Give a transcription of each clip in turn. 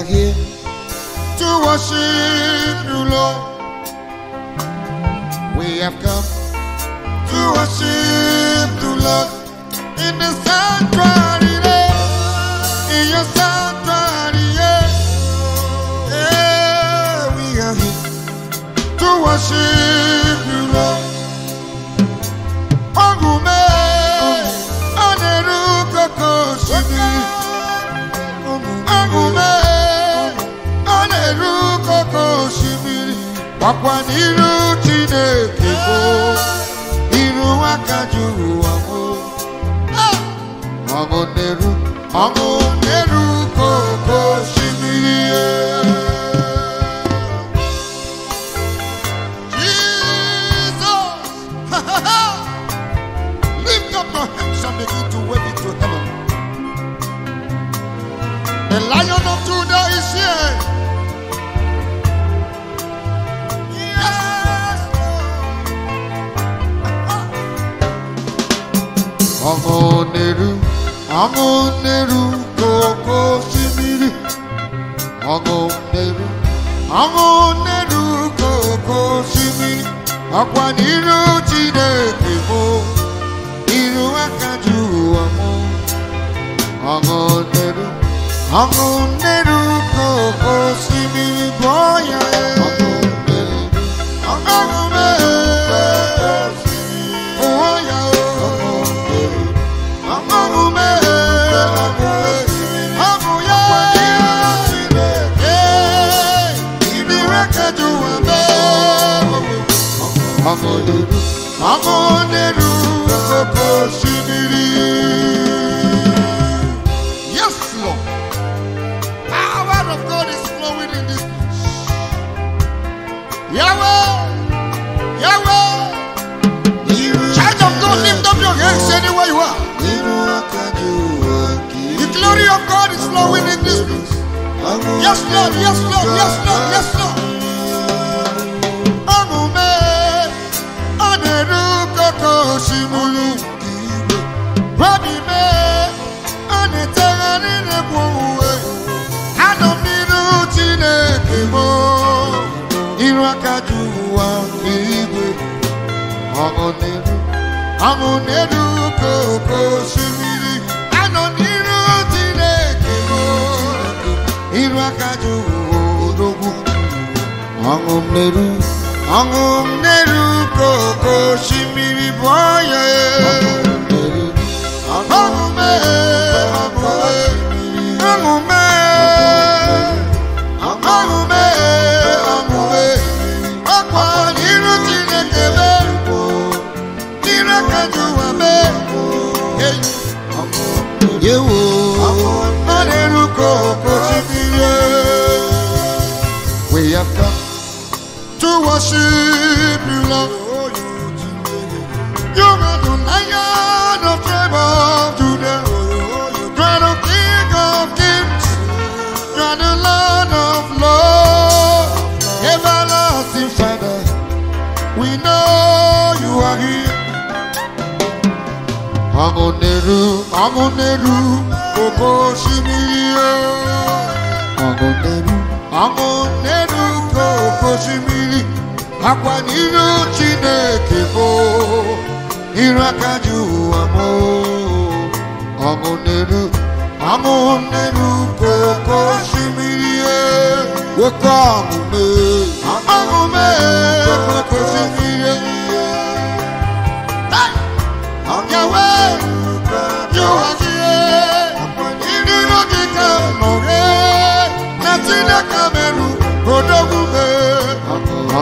Are here to worship you, Lord. We have come to worship you, Lord, in the sanctuary, in your sanctuary. Yeah, yeah we are here to worship Ọ̀pọ̀ nínú Chineke bụ iru akaju ọmụ. Ọṅụ neru, ọṅụ oneru, ọmọ oneru, koko simiri. Ọmọ oneru, ọmọ oneru, koko simiri. Ọ̀pọ̀ nínú Chineke bụ iru akaju ọmụ. Ọmọ oneru, ọmọ oneru, koko simiri. Bọ́ Yes, Lord. Power of God is flowing in this place. Yahweh, Yahweh. Child of God, lift up your hands anywhere you are. The glory of God is flowing in this place. Yes, Lord, yes, Lord, yes, Lord, yes, Lord. Iru aka ji ụwa nke igwe. Ọṅụ n'elu, ọṅụ n'elu koko osimiri. Anọ n'iru Chineke. Iru aka ji ụwa odogwu. Ọṅụ worship you, Lord. You are the lion of tribe of. You are the king of kings. You are the Lord of lords. Everlasting Father, we know you are here. Shimiri. Akwa n'iru Chineke bụ iru aka ji ụwa mụ. Amoneru, Amoneru, Koko Shimiri. Nwoke ọmụme, ọmụme, kíkà mọ̀rẹ́, láti dákà mẹ́rù, odógún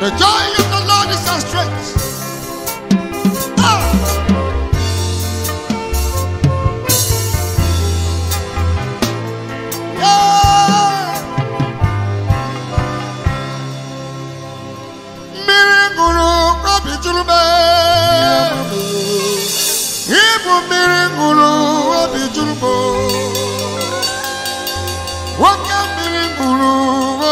The joy of the Lord is our strength.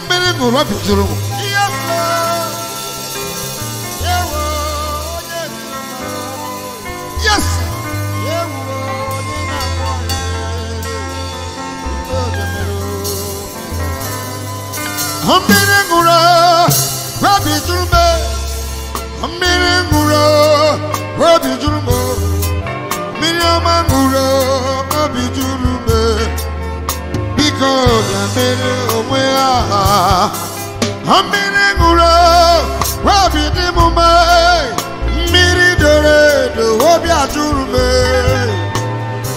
mmiri juru m yes mmiri ngwuru obi juru m mmiri ngwuru obi juru m mmiri ọma ngwuru obi juru m biko onwe ha mmiri ngwuru obi dị m mma mmiri doro edo obi ajụrụ m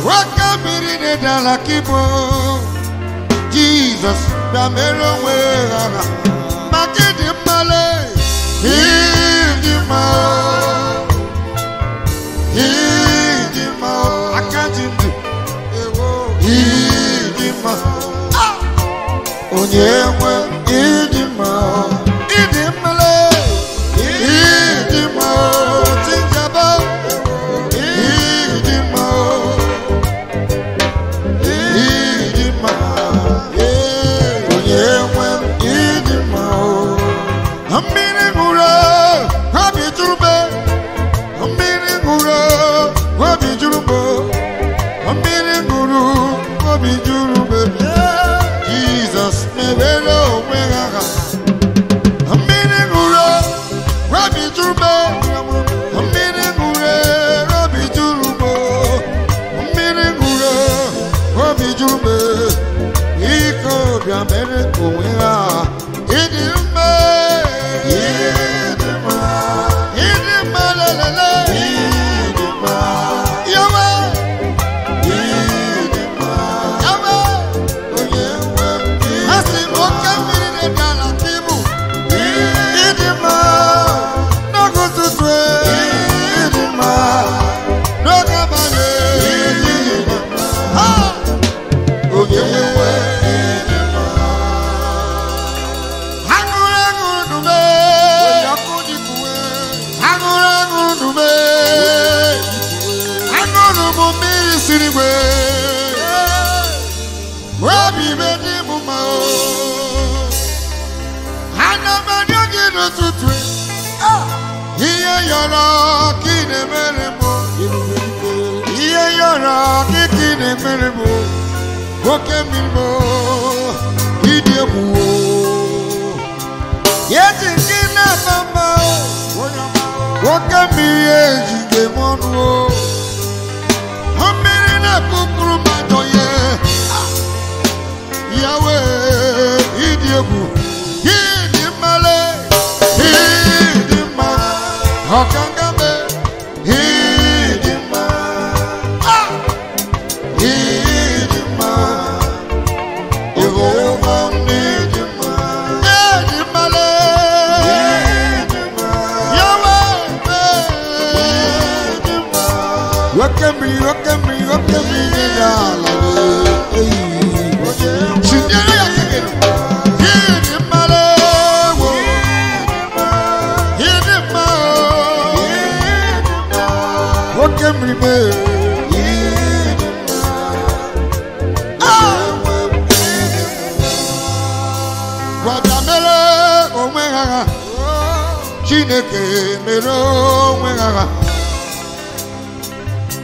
nwoke mmiri na-edala kibo jizọs bịa mere onwe ha maka ịdị mmale ịdị mma ịdị mma aka ji ndụ ịdị mma onye nwe ịdị mma ịdị méjèèjì gbé mọ́nu o. Ọmọbìnrin náà kúkúrú máa jọ yẹ ìyàwó ìdí èkó.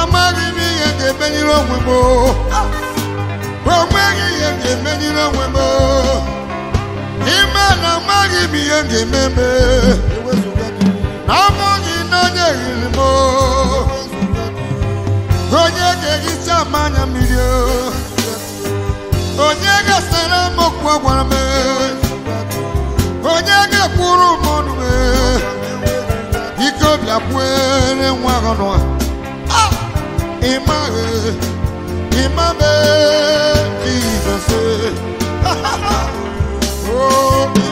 amaghị m ihe ga-emenyere onwe m o. Nweghị ihe ga-emenyere onwe m ime na amaghị m ihe m. Ga-ememe na ọ bụghị na onye hiri m onye ga-ehicha m mmiri onye ga-asara m okwu gwara m onye ga-ekwuru m ọnụ m ike bịa kwere nwa ọnụ ịmaghị ịmabe jizọs o ịmabe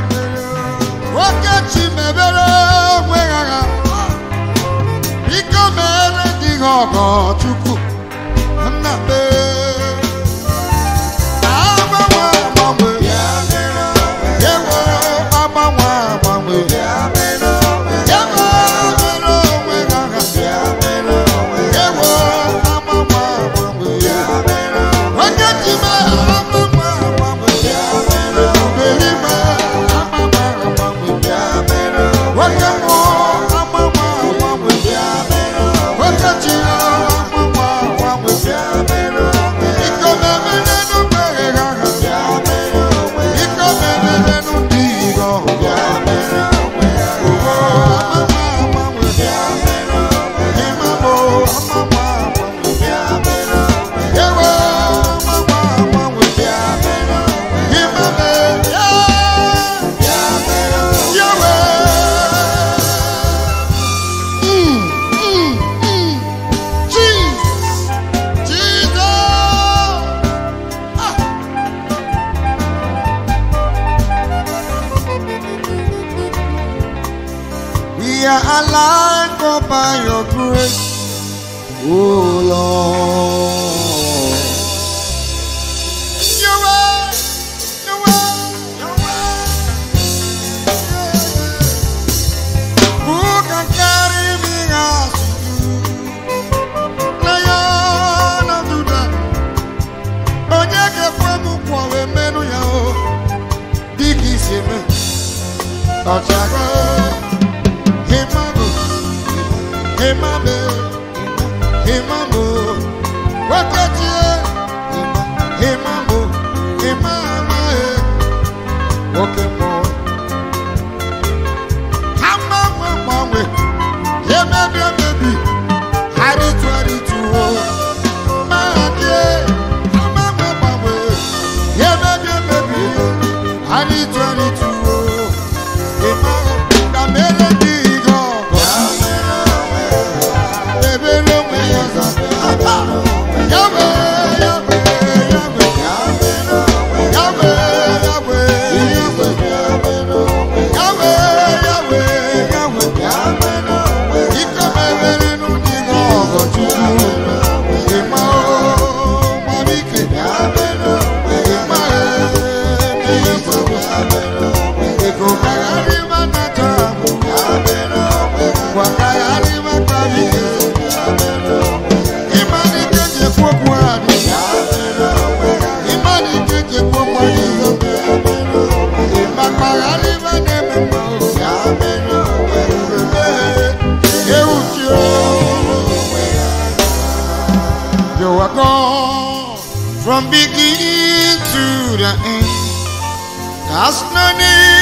nwoke chi mebere ogwe ghagha biko mere dị gị ọgọ chukwu alive by your grace, oh Lord. You are, you are, you are. Who can carry me do? Lion of Judah. Onye ga-ekwe m nkwa wee menụ ya o dịka isi eme ọchịagha Himamo, Himamo, Himamo, from beginning to the end. There's no need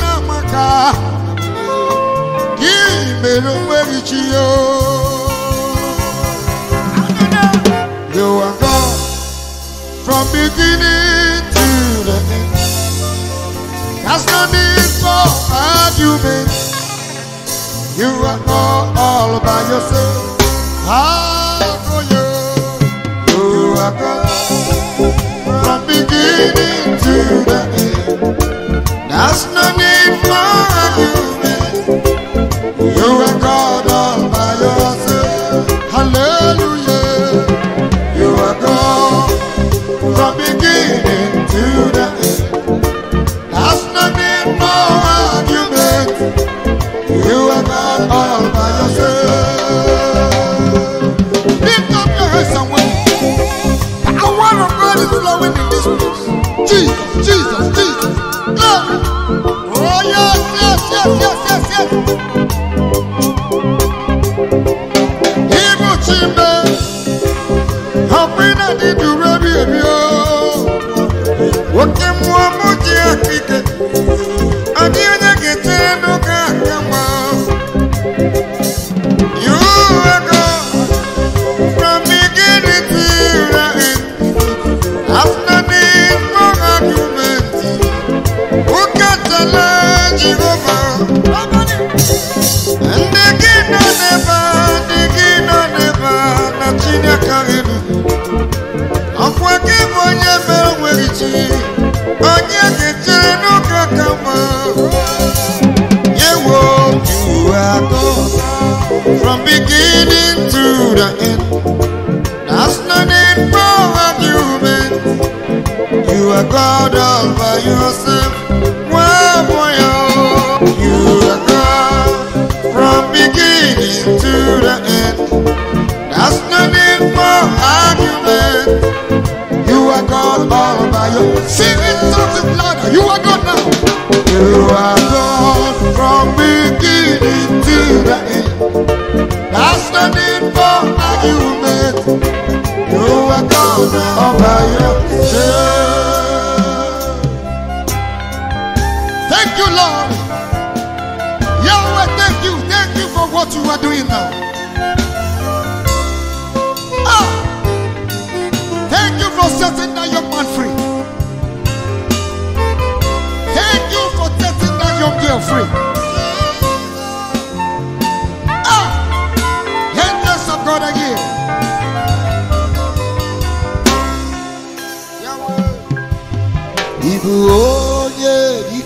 na-amaka ya You are God from beginning to the end. That's no need for argument. You are God all by yourself. Hallelujah. You are God beginning to the end. No need for argument. You are God all by yourself. Hallelujah. You are God from beginning to the end. No need for argument. You are God all by yourself. God all by yourself. Well, boy, you are God from beginning to the end. There's no need for argument. You are God all by yourself. Sing it something louder. You are God now. You are God from beginning to the end. That's no need for argument. You are God all by yourself. Thank you, Lord. Yahweh, thank you. Thank you for what you are doing now. Ah, thank you for setting that young man free. Thank you for setting that young girl free. Ah, angels of God here. Ibu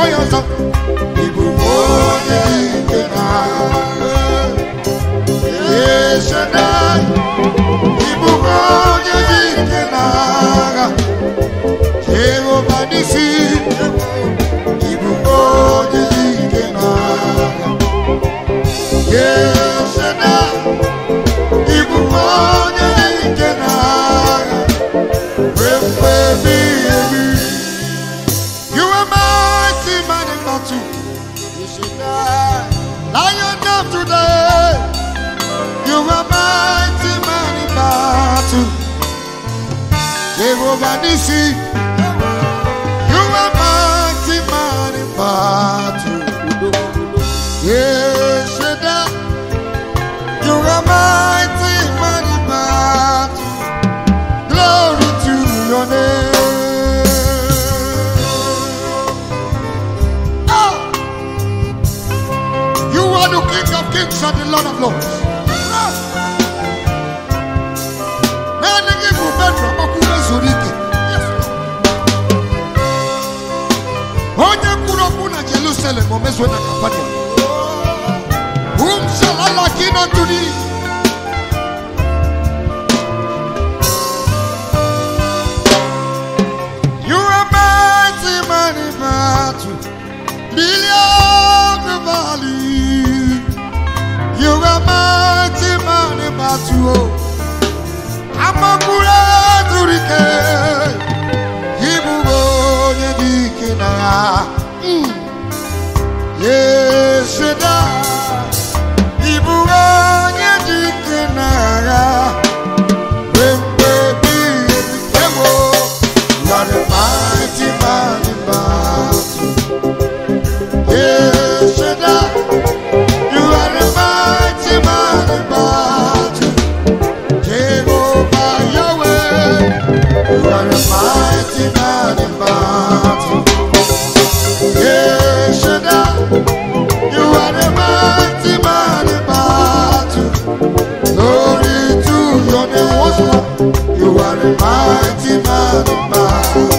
kpọọ ya ọzọ ịbụ onye ike na echena ịbụgo onye ike na agha jehova n'isi ịbụgo onye ike na agha Jehovah joue ta campagne. Whom shall Allah give unto thee? You are mighty, mighty battle, beyond the valley. You are mighty, mighty battle. I'm a good Ibu bonye dikina yeseda ibura nye dike n'agha gbemgbe bi ewo lọrọ. my, my.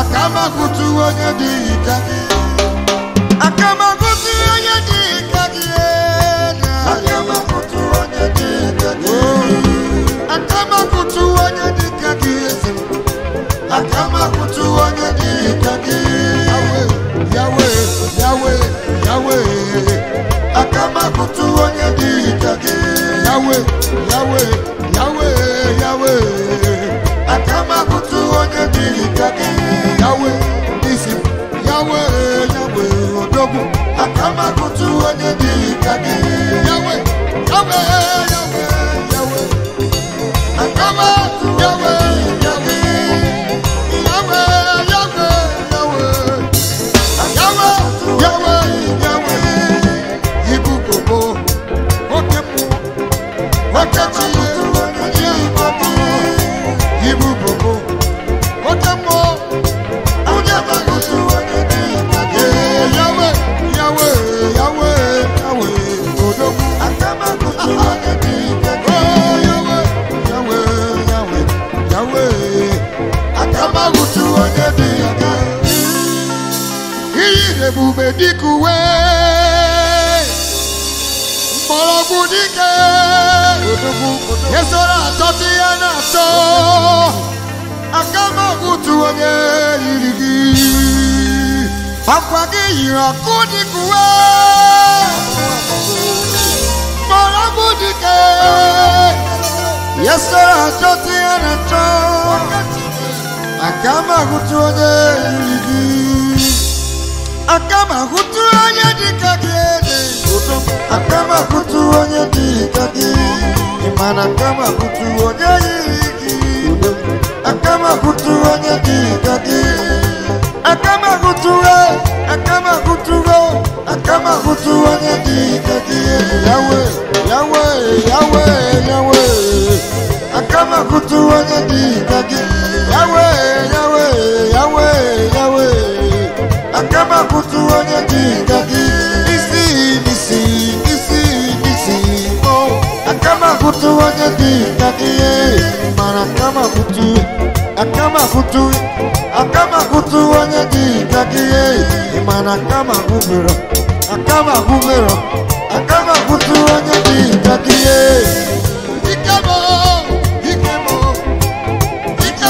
Aka mahụtụ onye dịka gị akamakutu onye dị ka gị akamakutu onye dị ka gị akamakutu onye dị ka gị akamakutu onye dị ka gị yawe yawe yawe. Akamakutu onye dị ka gị yawe yawe yawe yawe méjì jáde. Yahweh Nisi, Yahweh Yahweh Odogun, Akamakutu onye dị jáde. Yahweh Yahweh Yahweh Yahweh Akamakutu. yasirachoti anacho akama hutu akama hutu onye akama hutu onye dịka gị akama hutu onye akama hutu onye akama hutu akama hutu akama hutu onye dịka gị yawe yawe. kama kutuwanya didage yawe yawe yawe yawe. Akama kutuwanya didage isi isi isi isi. Oh akama kutuwanya didage eh. mara kama kutu akama kutu akama kutuwanya didage mara kama gumero akama gumero akama kutuwanya didage Come on!